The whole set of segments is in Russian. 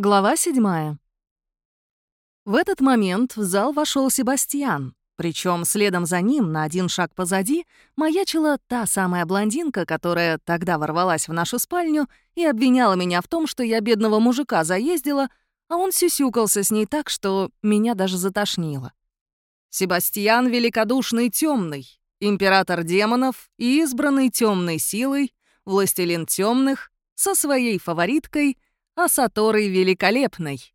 Глава седьмая. В этот момент в зал вошел Себастьян, причем следом за ним, на один шаг позади, маячила та самая блондинка, которая тогда ворвалась в нашу спальню и обвиняла меня в том, что я бедного мужика заездила, а он сюсюкался с ней так, что меня даже затошнило. Себастьян великодушный темный, император демонов и избранный темной силой, властелин темных, со своей фавориткой — а Саторой великолепной!»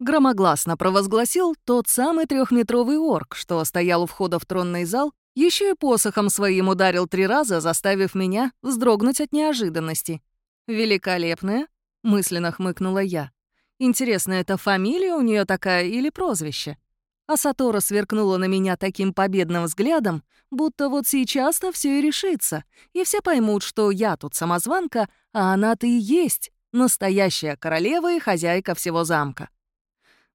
Громогласно провозгласил тот самый трехметровый орк, что стоял у входа в тронный зал, еще и посохом своим ударил три раза, заставив меня вздрогнуть от неожиданности. «Великолепная?» — мысленно хмыкнула я. «Интересно, это фамилия у нее такая или прозвище?» А Сатора сверкнула на меня таким победным взглядом, будто вот сейчас-то все и решится, и все поймут, что я тут самозванка, а она-то и есть Настоящая королева и хозяйка всего замка.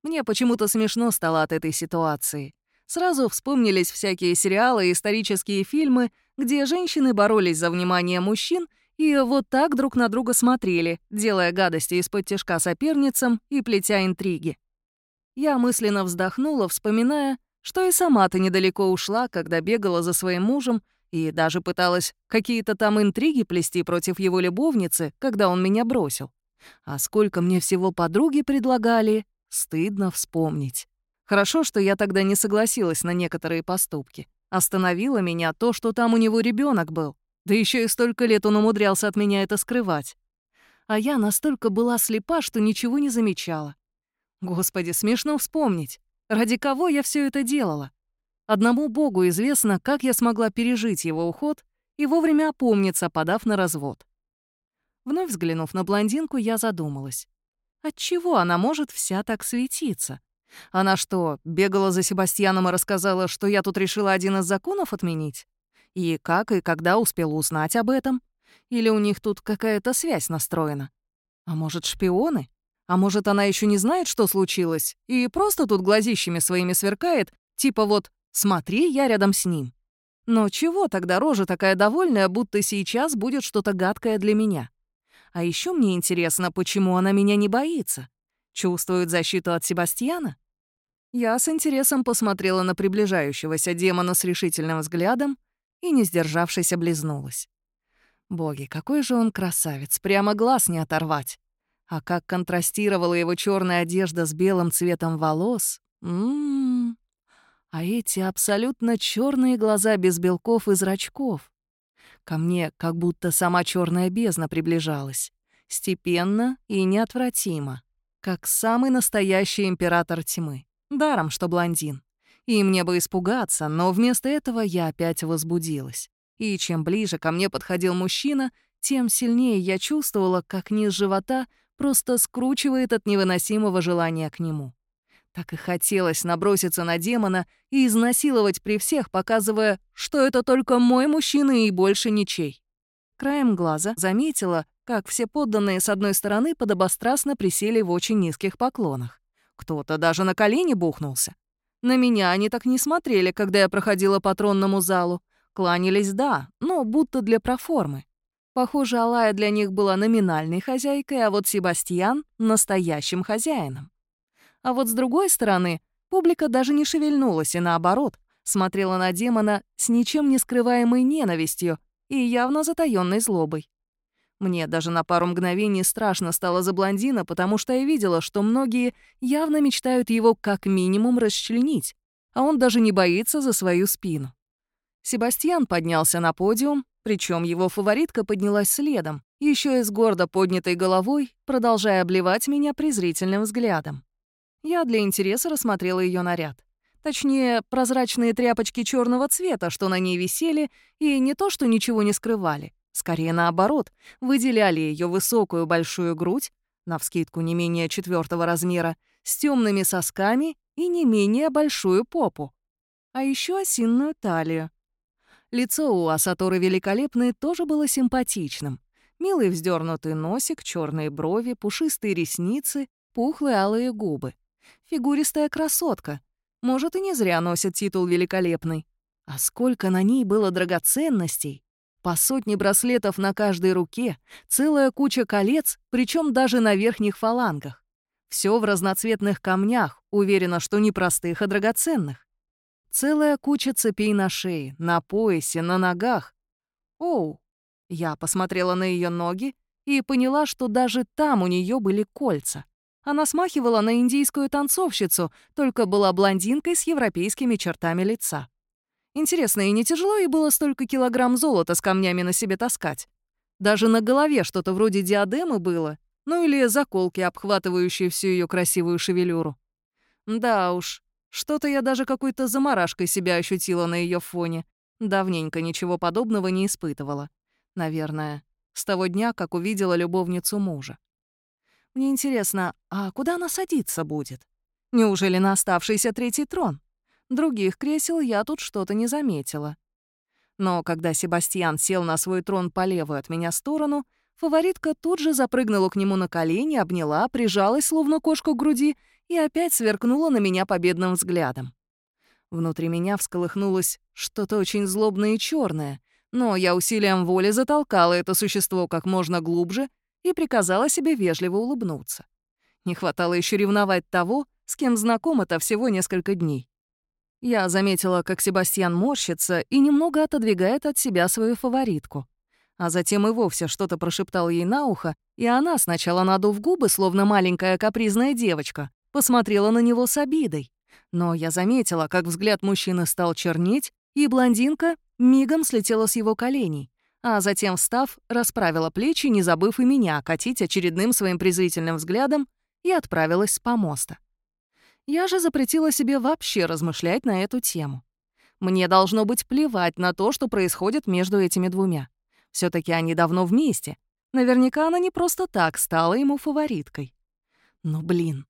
Мне почему-то смешно стало от этой ситуации. Сразу вспомнились всякие сериалы и исторические фильмы, где женщины боролись за внимание мужчин и вот так друг на друга смотрели, делая гадости из-под тяжка соперницам и плетя интриги. Я мысленно вздохнула, вспоминая, что и сама-то недалеко ушла, когда бегала за своим мужем и даже пыталась какие-то там интриги плести против его любовницы, когда он меня бросил. А сколько мне всего подруги предлагали, стыдно вспомнить. Хорошо, что я тогда не согласилась на некоторые поступки. Остановило меня то, что там у него ребенок был. Да еще и столько лет он умудрялся от меня это скрывать. А я настолько была слепа, что ничего не замечала. Господи, смешно вспомнить. Ради кого я все это делала? Одному богу известно, как я смогла пережить его уход и вовремя опомниться, подав на развод. Вновь взглянув на блондинку, я задумалась. Отчего она может вся так светиться? Она что, бегала за Себастьяном и рассказала, что я тут решила один из законов отменить? И как и когда успела узнать об этом? Или у них тут какая-то связь настроена? А может, шпионы? А может, она еще не знает, что случилось, и просто тут глазищами своими сверкает, типа вот Смотри, я рядом с ним. Но чего тогда рожа такая довольная, будто сейчас будет что-то гадкое для меня? А еще мне интересно, почему она меня не боится? Чувствует защиту от Себастьяна? Я с интересом посмотрела на приближающегося демона с решительным взглядом и, не сдержавшись, облизнулась. Боги, какой же он красавец, прямо глаз не оторвать. А как контрастировала его черная одежда с белым цветом волос. Ммм, а эти абсолютно черные глаза без белков и зрачков. Ко мне как будто сама черная бездна приближалась. Степенно и неотвратимо. Как самый настоящий император тьмы. Даром, что блондин. И мне бы испугаться, но вместо этого я опять возбудилась. И чем ближе ко мне подходил мужчина, тем сильнее я чувствовала, как низ живота просто скручивает от невыносимого желания к нему. Так и хотелось наброситься на демона и изнасиловать при всех, показывая, что это только мой мужчина и больше ничей. Краем глаза заметила, как все подданные с одной стороны подобострастно присели в очень низких поклонах. Кто-то даже на колени бухнулся. На меня они так не смотрели, когда я проходила по тронному залу. Кланялись, да, но будто для проформы. Похоже, Алая для них была номинальной хозяйкой, а вот Себастьян — настоящим хозяином. А вот с другой стороны, публика даже не шевельнулась и наоборот, смотрела на демона с ничем не скрываемой ненавистью и явно затаённой злобой. Мне даже на пару мгновений страшно стало за блондина, потому что я видела, что многие явно мечтают его как минимум расчленить, а он даже не боится за свою спину. Себастьян поднялся на подиум, причем его фаворитка поднялась следом, еще и с гордо поднятой головой, продолжая обливать меня презрительным взглядом. Я для интереса рассмотрела ее наряд. Точнее, прозрачные тряпочки черного цвета, что на ней висели, и не то, что ничего не скрывали. Скорее наоборот, выделяли ее высокую большую грудь, навскидку не менее четвертого размера, с темными сосками и не менее большую попу. А еще осинную талию. Лицо у Асаторы великолепной тоже было симпатичным. Милый вздернутый носик, черные брови, пушистые ресницы, пухлые алые губы. Фигуристая красотка. Может, и не зря носит титул великолепный. А сколько на ней было драгоценностей. По сотне браслетов на каждой руке, целая куча колец, причем даже на верхних фалангах. Все в разноцветных камнях, уверена, что не простых, а драгоценных. Целая куча цепей на шее, на поясе, на ногах. Оу! Я посмотрела на ее ноги и поняла, что даже там у нее были кольца. Она смахивала на индийскую танцовщицу, только была блондинкой с европейскими чертами лица. Интересно, и не тяжело ей было столько килограмм золота с камнями на себе таскать? Даже на голове что-то вроде диадемы было, ну или заколки, обхватывающие всю ее красивую шевелюру. Да уж, что-то я даже какой-то заморашкой себя ощутила на ее фоне. Давненько ничего подобного не испытывала. Наверное, с того дня, как увидела любовницу мужа. Мне интересно, а куда она садиться будет? Неужели на оставшийся третий трон? Других кресел я тут что-то не заметила. Но когда Себастьян сел на свой трон по левую от меня сторону, фаворитка тут же запрыгнула к нему на колени, обняла, прижалась, словно кошку к груди, и опять сверкнула на меня победным взглядом. Внутри меня всколыхнулось что-то очень злобное и черное, но я усилием воли затолкала это существо как можно глубже и приказала себе вежливо улыбнуться. Не хватало еще ревновать того, с кем знаком это всего несколько дней. Я заметила, как Себастьян морщится и немного отодвигает от себя свою фаворитку. А затем и вовсе что-то прошептал ей на ухо, и она, сначала надув губы, словно маленькая капризная девочка, посмотрела на него с обидой. Но я заметила, как взгляд мужчины стал чернеть, и блондинка мигом слетела с его коленей а затем, встав, расправила плечи, не забыв и меня катить очередным своим презрительным взглядом, и отправилась с помоста. Я же запретила себе вообще размышлять на эту тему. Мне должно быть плевать на то, что происходит между этими двумя. все таки они давно вместе. Наверняка она не просто так стала ему фавориткой. Но, блин,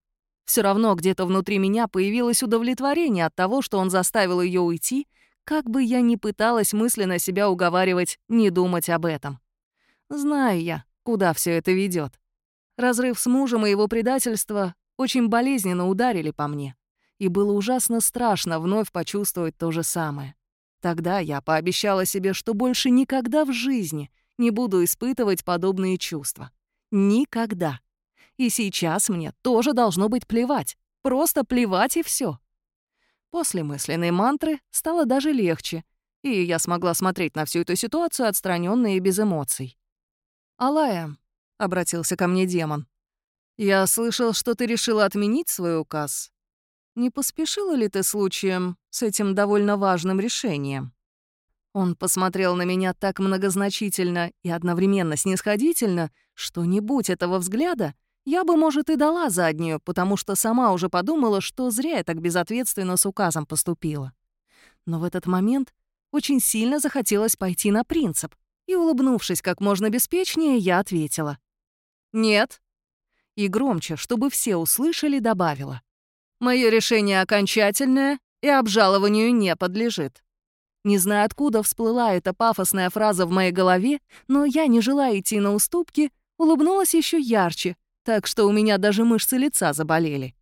все равно где-то внутри меня появилось удовлетворение от того, что он заставил ее уйти — как бы я ни пыталась мысленно себя уговаривать не думать об этом. Знаю я, куда все это ведет. Разрыв с мужем и его предательство очень болезненно ударили по мне. И было ужасно страшно вновь почувствовать то же самое. Тогда я пообещала себе, что больше никогда в жизни не буду испытывать подобные чувства. Никогда. И сейчас мне тоже должно быть плевать. Просто плевать и все. После мысленной мантры стало даже легче, и я смогла смотреть на всю эту ситуацию отстраненно и без эмоций. «Алая», — обратился ко мне демон, — «я слышал, что ты решила отменить свой указ. Не поспешила ли ты случаем с этим довольно важным решением?» Он посмотрел на меня так многозначительно и одновременно снисходительно, что не будь этого взгляда, я бы, может, и дала заднюю, потому что сама уже подумала, что зря я так безответственно с указом поступила. Но в этот момент очень сильно захотелось пойти на принцип, и, улыбнувшись как можно беспечнее, я ответила. «Нет». И громче, чтобы все услышали, добавила. «Мое решение окончательное и обжалованию не подлежит». Не знаю, откуда всплыла эта пафосная фраза в моей голове, но я, не желая идти на уступки, улыбнулась еще ярче, так что у меня даже мышцы лица заболели.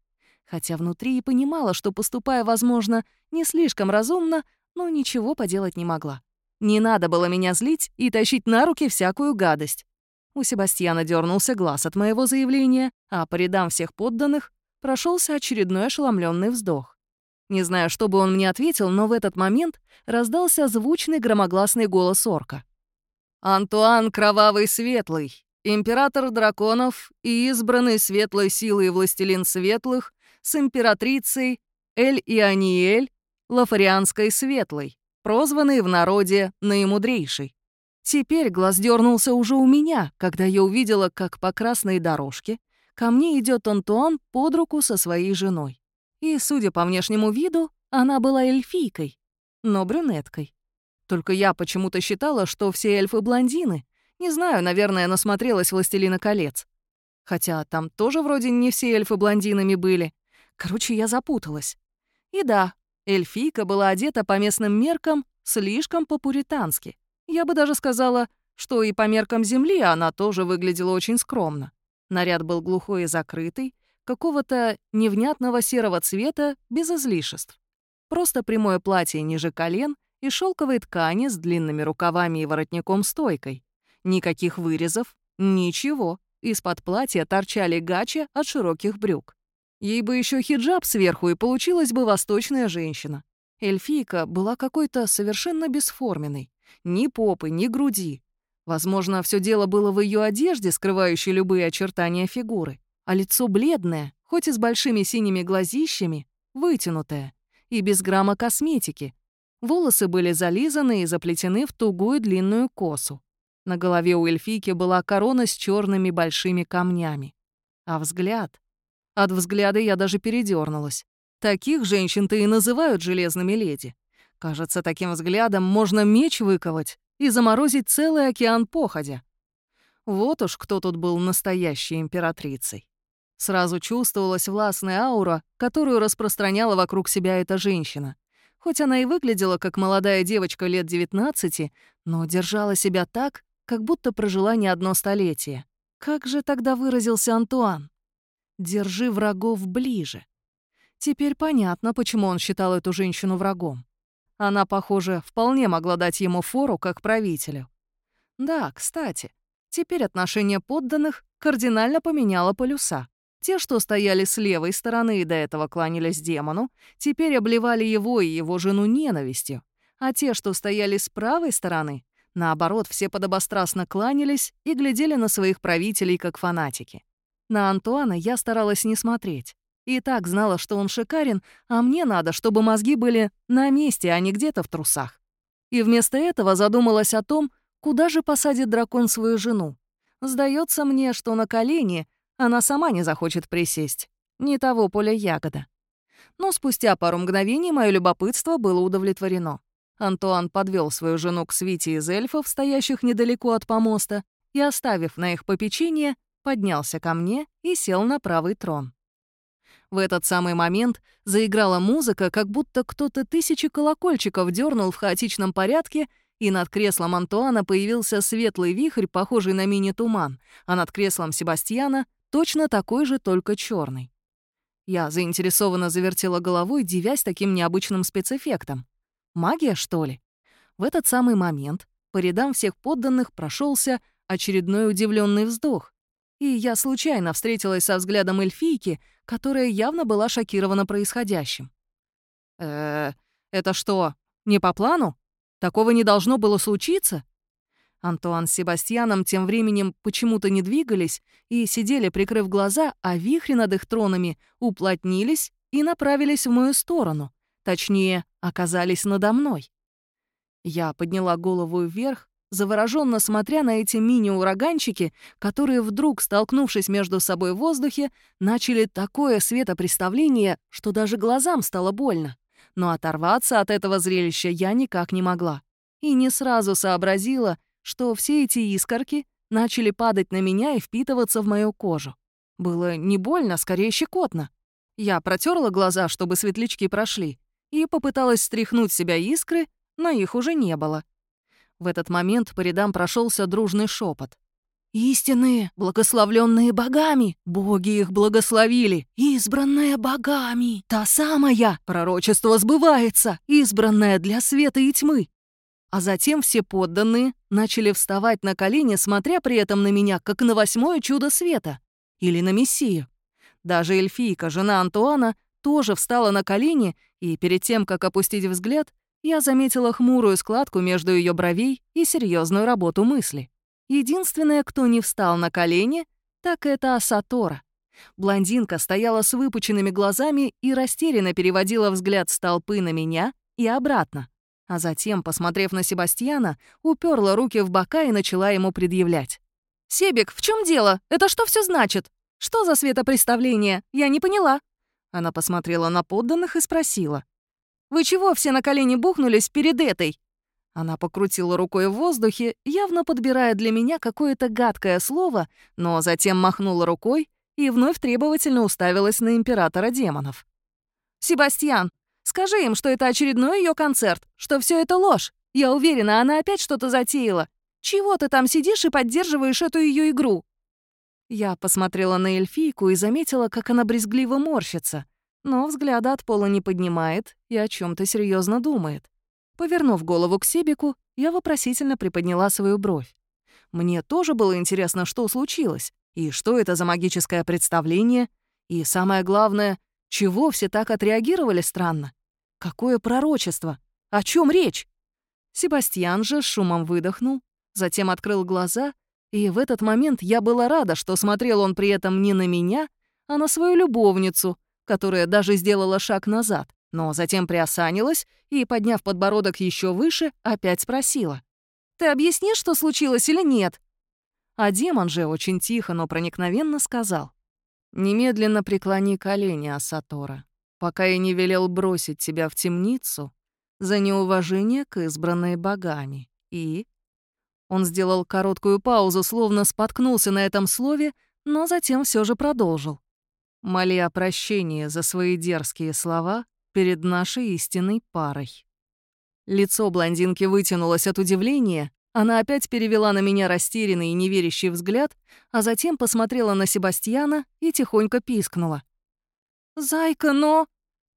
Хотя внутри и понимала, что, поступая, возможно, не слишком разумно, но ничего поделать не могла. Не надо было меня злить и тащить на руки всякую гадость. У Себастьяна дернулся глаз от моего заявления, а по рядам всех подданных прошелся очередной ошеломленный вздох. Не знаю, что бы он мне ответил, но в этот момент раздался звучный громогласный голос орка. «Антуан Кровавый Светлый, император драконов и избранный светлой силой властелин светлых с императрицей Эль-Иониэль Лафарианской Светлой, прозванной в народе наимудрейшей. Теперь глаз дернулся уже у меня, когда я увидела, как по красной дорожке ко мне идет Антуан под руку со своей женой. И, судя по внешнему виду, она была эльфийкой, но брюнеткой. Только я почему-то считала, что все эльфы блондины, не знаю, наверное, насмотрелась «Властелина колец». Хотя там тоже вроде не все эльфы блондинами были. Короче, я запуталась. И да, эльфийка была одета по местным меркам слишком по-пуритански. Я бы даже сказала, что и по меркам Земли она тоже выглядела очень скромно. Наряд был глухой и закрытый, какого-то невнятного серого цвета без излишеств. Просто прямое платье ниже колен и шелковые ткани с длинными рукавами и воротником-стойкой. Никаких вырезов, ничего. Из-под платья торчали гачи от широких брюк. Ей бы еще хиджаб сверху, и получилась бы восточная женщина. Эльфийка была какой-то совершенно бесформенной. Ни попы, ни груди. Возможно, все дело было в ее одежде, скрывающей любые очертания фигуры. А лицо бледное, хоть и с большими синими глазищами, вытянутое. И без грамма косметики. Волосы были зализаны и заплетены в тугую длинную косу. На голове у эльфийки была корона с черными большими камнями. А взгляд... От взгляда я даже передернулась. Таких женщин-то и называют железными леди. Кажется, таким взглядом можно меч выковать и заморозить целый океан походя. Вот уж кто тут был настоящей императрицей. Сразу чувствовалась властная аура, которую распространяла вокруг себя эта женщина. Хоть она и выглядела как молодая девочка лет 19, но держала себя так, как будто прожила не одно столетие. Как же тогда выразился Антуан? «Держи врагов ближе». Теперь понятно, почему он считал эту женщину врагом. Она, похоже, вполне могла дать ему фору как правителю. Да, кстати, теперь отношение подданных кардинально поменяло полюса. Те, что стояли с левой стороны и до этого кланялись демону, теперь обливали его и его жену ненавистью. А те, что стояли с правой стороны, наоборот, все подобострастно кланялись и глядели на своих правителей как фанатики. На Антуана я старалась не смотреть. И так знала, что он шикарен, а мне надо, чтобы мозги были на месте, а не где-то в трусах. И вместо этого задумалась о том, куда же посадит дракон свою жену. Сдается мне, что на колени она сама не захочет присесть. Не того поля ягода. Но спустя пару мгновений мое любопытство было удовлетворено. Антуан подвел свою жену к свите из эльфов, стоящих недалеко от помоста, и, оставив на их попечение, поднялся ко мне и сел на правый трон. В этот самый момент заиграла музыка, как будто кто-то тысячи колокольчиков дернул в хаотичном порядке, и над креслом Антуана появился светлый вихрь, похожий на мини-туман, а над креслом Себастьяна точно такой же, только черный. Я заинтересованно завертела головой, дивясь таким необычным спецэффектом. Магия, что ли? В этот самый момент по рядам всех подданных прошелся очередной удивленный вздох и я случайно встретилась со взглядом эльфийки, которая явно была шокирована происходящим. э это что, не по плану? Такого не должно было случиться?» Антуан с Себастьяном тем временем почему-то не двигались и сидели, прикрыв глаза, а вихри над их тронами уплотнились и направились в мою сторону. Точнее, оказались надо мной. Я подняла голову вверх завороженно смотря на эти мини-ураганчики, которые вдруг, столкнувшись между собой в воздухе, начали такое светопреставление, что даже глазам стало больно. Но оторваться от этого зрелища я никак не могла. И не сразу сообразила, что все эти искорки начали падать на меня и впитываться в мою кожу. Было не больно, скорее щекотно. Я протерла глаза, чтобы светлячки прошли, и попыталась стряхнуть себя искры, но их уже не было. В этот момент по рядам прошелся дружный шепот. «Истинные, благословленные богами! Боги их благословили! Избранная богами! Та самая! Пророчество сбывается! Избранная для света и тьмы!» А затем все подданные начали вставать на колени, смотря при этом на меня, как на восьмое чудо света. Или на Мессию. Даже эльфийка, жена Антуана, тоже встала на колени и, перед тем, как опустить взгляд, я заметила хмурую складку между ее бровей и серьезную работу мысли. Единственная, кто не встал на колени, так это Асатора. Блондинка стояла с выпученными глазами и растерянно переводила взгляд с толпы на меня и обратно. А затем, посмотрев на Себастьяна, уперла руки в бока и начала ему предъявлять. «Себик, в чем дело? Это что все значит? Что за светопреставление? Я не поняла». Она посмотрела на подданных и спросила. Вы чего все на колени бухнулись перед этой?» Она покрутила рукой в воздухе, явно подбирая для меня какое-то гадкое слово, но затем махнула рукой и вновь требовательно уставилась на императора демонов. «Себастьян, скажи им, что это очередной ее концерт, что все это ложь. Я уверена, она опять что-то затеяла. Чего ты там сидишь и поддерживаешь эту ее игру?» Я посмотрела на эльфийку и заметила, как она брезгливо морщится но взгляда от пола не поднимает и о чем то серьезно думает. Повернув голову к Себику, я вопросительно приподняла свою бровь. Мне тоже было интересно, что случилось, И что это за магическое представление? И самое главное, чего все так отреагировали странно? Какое пророчество? О чем речь? Себастьян же шумом выдохнул, затем открыл глаза, и в этот момент я была рада, что смотрел он при этом не на меня, а на свою любовницу, которая даже сделала шаг назад, но затем приосанилась и, подняв подбородок еще выше, опять спросила. «Ты объяснишь, что случилось или нет?» А демон же очень тихо, но проникновенно сказал. «Немедленно преклони колени, Асатора, пока я не велел бросить тебя в темницу за неуважение к избранной богами. И...» Он сделал короткую паузу, словно споткнулся на этом слове, но затем все же продолжил. «Моли о прощении за свои дерзкие слова перед нашей истинной парой». Лицо блондинки вытянулось от удивления, она опять перевела на меня растерянный и неверящий взгляд, а затем посмотрела на Себастьяна и тихонько пискнула. «Зайка, но...»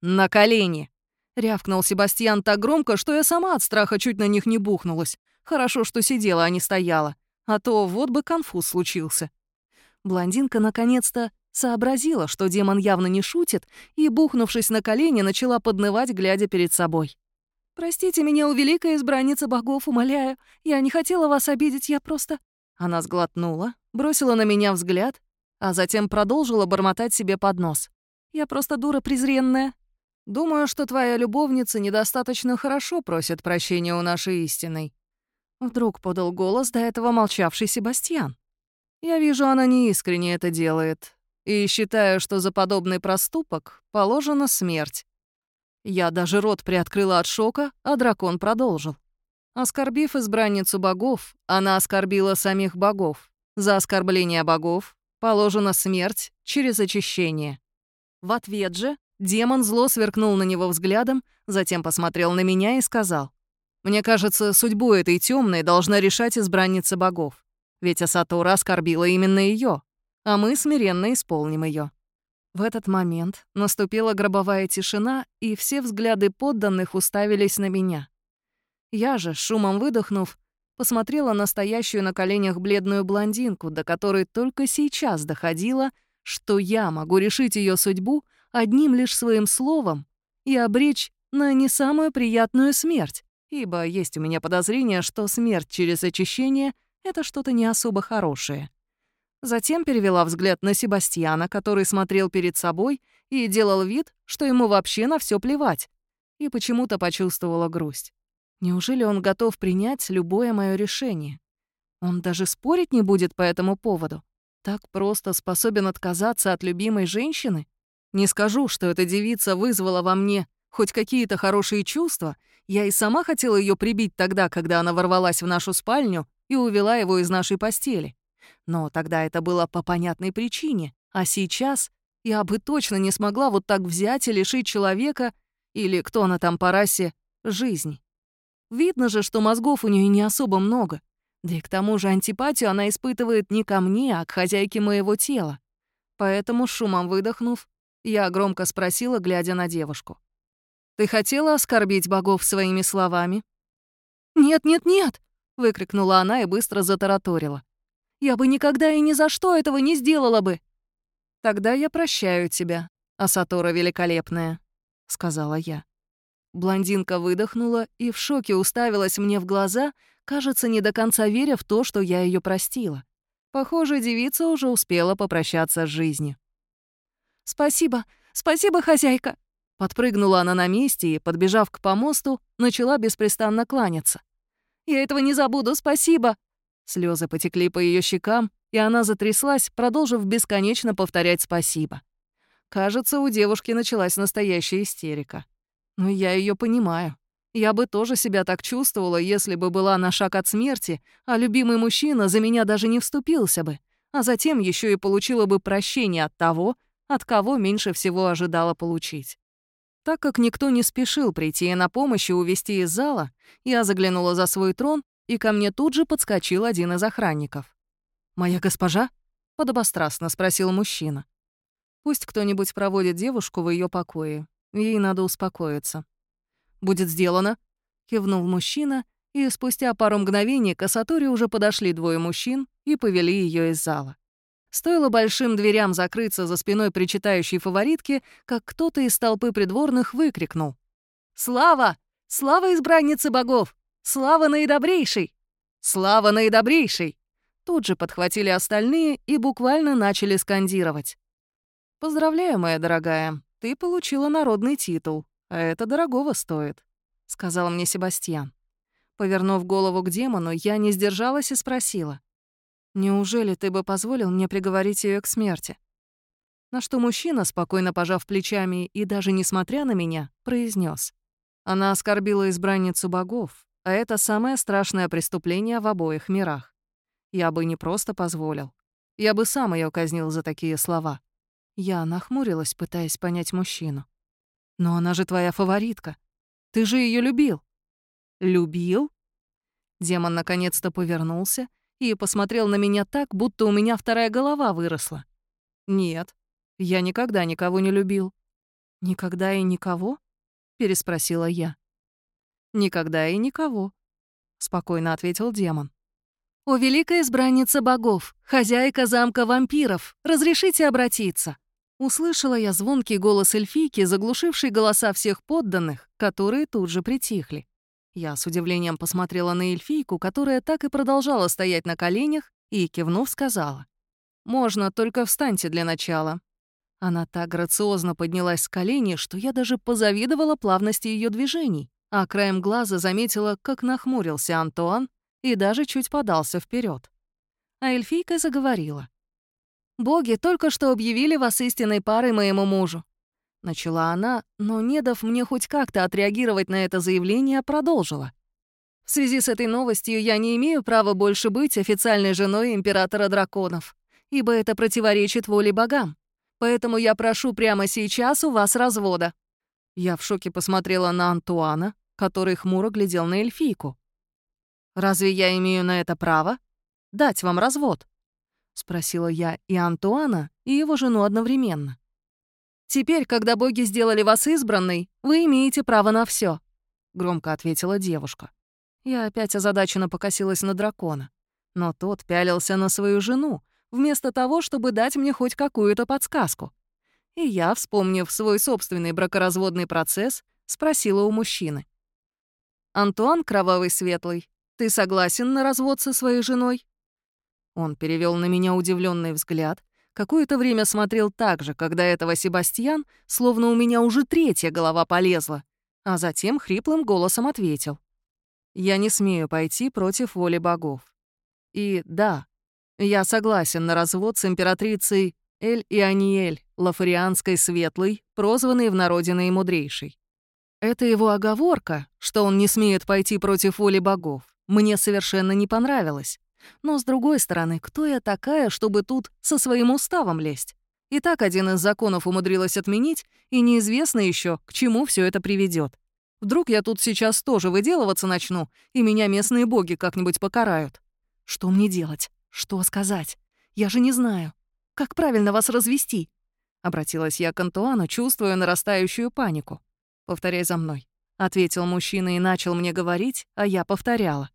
«На колени!» — рявкнул Себастьян так громко, что я сама от страха чуть на них не бухнулась. Хорошо, что сидела, а не стояла. А то вот бы конфуз случился. Блондинка наконец-то сообразила, что демон явно не шутит, и, бухнувшись на колени, начала поднывать, глядя перед собой. «Простите меня, у великой избранницы богов, умоляю. Я не хотела вас обидеть, я просто...» Она сглотнула, бросила на меня взгляд, а затем продолжила бормотать себе под нос. «Я просто дура презренная. Думаю, что твоя любовница недостаточно хорошо просит прощения у нашей истинной». Вдруг подал голос до этого молчавший Себастьян. «Я вижу, она неискренне это делает, и считаю, что за подобный проступок положена смерть. Я даже рот приоткрыла от шока, а дракон продолжил. Оскорбив избранницу богов, она оскорбила самих богов. За оскорбление богов положена смерть через очищение. В ответ же демон зло сверкнул на него взглядом, затем посмотрел на меня и сказал. «Мне кажется, судьбу этой темной должна решать избранница богов. Ведь Асатора оскорбила именно ее, а мы смиренно исполним ее. В этот момент наступила гробовая тишина, и все взгляды подданных уставились на меня. Я же, шумом выдохнув, посмотрела на стоящую на коленях бледную блондинку, до которой только сейчас доходило, что я могу решить ее судьбу одним лишь своим словом и обречь на не самую приятную смерть, ибо есть у меня подозрение, что смерть через очищение — это что-то не особо хорошее. Затем перевела взгляд на Себастьяна, который смотрел перед собой и делал вид, что ему вообще на все плевать. И почему-то почувствовала грусть. Неужели он готов принять любое мое решение? Он даже спорить не будет по этому поводу. Так просто способен отказаться от любимой женщины? Не скажу, что эта девица вызвала во мне хоть какие-то хорошие чувства. Я и сама хотела ее прибить тогда, когда она ворвалась в нашу спальню и увела его из нашей постели. Но тогда это было по понятной причине, а сейчас я бы точно не смогла вот так взять и лишить человека, или кто она там по расе, жизни. Видно же, что мозгов у нее не особо много. Да и к тому же антипатию она испытывает не ко мне, а к хозяйке моего тела. Поэтому, шумом выдохнув, я громко спросила, глядя на девушку. «Ты хотела оскорбить богов своими словами?» «Нет, нет, нет!» — выкрикнула она и быстро затараторила. Я бы никогда и ни за что этого не сделала бы. Тогда я прощаю тебя, Асатора великолепная, сказала я. Блондинка выдохнула и в шоке уставилась мне в глаза, кажется, не до конца веря в то, что я ее простила. Похоже, девица уже успела попрощаться с жизнью. «Спасибо, спасибо, хозяйка!» Подпрыгнула она на месте и, подбежав к помосту, начала беспрестанно кланяться. «Я этого не забуду, спасибо!» Слезы потекли по ее щекам, и она затряслась, продолжив бесконечно повторять спасибо. Кажется, у девушки началась настоящая истерика. Но я ее понимаю. Я бы тоже себя так чувствовала, если бы была на шаг от смерти, а любимый мужчина за меня даже не вступился бы, а затем еще и получила бы прощение от того, от кого меньше всего ожидала получить. Так как никто не спешил прийти на помощь и увести из зала, я заглянула за свой трон и ко мне тут же подскочил один из охранников. «Моя госпожа?» — подобострастно спросил мужчина. «Пусть кто-нибудь проводит девушку в ее покое. Ей надо успокоиться». «Будет сделано», — кивнул мужчина, и спустя пару мгновений к Асаторе уже подошли двое мужчин и повели ее из зала. Стоило большим дверям закрыться за спиной причитающей фаворитки, как кто-то из толпы придворных выкрикнул. «Слава! Слава избраннице богов! Слава наидобрейшей! Слава наидобрейшей!» Тут же подхватили остальные и буквально начали скандировать. «Поздравляю, моя дорогая, ты получила народный титул, а это дорогого стоит», — сказал мне Себастьян. Повернув голову к демону, я не сдержалась и спросила. «Неужели ты бы позволил мне приговорить ее к смерти?» На что мужчина, спокойно пожав плечами и даже несмотря на меня, произнес: Она оскорбила избранницу богов, а это самое страшное преступление в обоих мирах. Я бы не просто позволил. Я бы сам ее казнил за такие слова. Я нахмурилась, пытаясь понять мужчину. «Но она же твоя фаворитка. Ты же ее любил». «Любил?» Демон наконец-то повернулся и посмотрел на меня так, будто у меня вторая голова выросла. «Нет, я никогда никого не любил». «Никогда и никого?» — переспросила я. «Никогда и никого», — спокойно ответил демон. «О, великая избранница богов, хозяйка замка вампиров, разрешите обратиться!» Услышала я звонкий голос эльфийки, заглушивший голоса всех подданных, которые тут же притихли. Я с удивлением посмотрела на эльфийку, которая так и продолжала стоять на коленях, и, кивнув, сказала. «Можно, только встаньте для начала». Она так грациозно поднялась с колени, что я даже позавидовала плавности ее движений, а краем глаза заметила, как нахмурился Антуан и даже чуть подался вперед. А эльфийка заговорила. «Боги только что объявили вас истинной парой моему мужу». Начала она, но, не дав мне хоть как-то отреагировать на это заявление, продолжила. «В связи с этой новостью я не имею права больше быть официальной женой императора драконов, ибо это противоречит воле богам. Поэтому я прошу прямо сейчас у вас развода». Я в шоке посмотрела на Антуана, который хмуро глядел на эльфийку. Разве я имею на это право? Дать вам развод?» — спросила я и Антуана, и его жену одновременно. «Теперь, когда боги сделали вас избранной, вы имеете право на все, громко ответила девушка. Я опять озадаченно покосилась на дракона. Но тот пялился на свою жену, вместо того, чтобы дать мне хоть какую-то подсказку. И я, вспомнив свой собственный бракоразводный процесс, спросила у мужчины. «Антуан Кровавый Светлый, ты согласен на развод со своей женой?» Он перевел на меня удивленный взгляд, какое-то время смотрел так же, когда этого Себастьян, словно у меня уже третья голова полезла, а затем хриплым голосом ответил. «Я не смею пойти против воли богов. И да, я согласен на развод с императрицей Эль и Аниэль, Лафарианской Светлой, прозванной в народе наимудрейшей. Это его оговорка, что он не смеет пойти против воли богов мне совершенно не понравилось. Но, с другой стороны, кто я такая, чтобы тут со своим уставом лезть? И так один из законов умудрилась отменить, и неизвестно еще, к чему все это приведет. Вдруг я тут сейчас тоже выделываться начну, и меня местные боги как-нибудь покарают. Что мне делать? Что сказать? Я же не знаю. Как правильно вас развести? Обратилась я к Антуану, чувствуя нарастающую панику. «Повторяй за мной», — ответил мужчина и начал мне говорить, а я повторяла.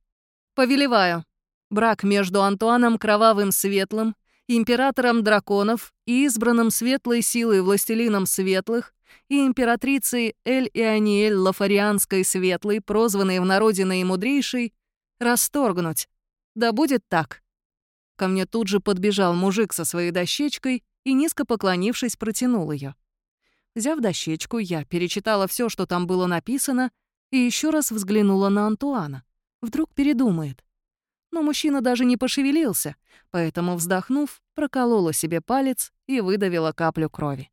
Повелеваю. Брак между Антуаном Кровавым Светлым, императором драконов и избранным светлой силой властелином светлых и императрицей Эль-Иониэль Лафарианской Светлой, прозванной в народе наимудрейшей, расторгнуть. Да будет так. Ко мне тут же подбежал мужик со своей дощечкой и, низко поклонившись, протянул ее. Взяв дощечку, я перечитала все, что там было написано, и еще раз взглянула на Антуана. Вдруг передумает. Но мужчина даже не пошевелился, поэтому, вздохнув, проколола себе палец и выдавила каплю крови.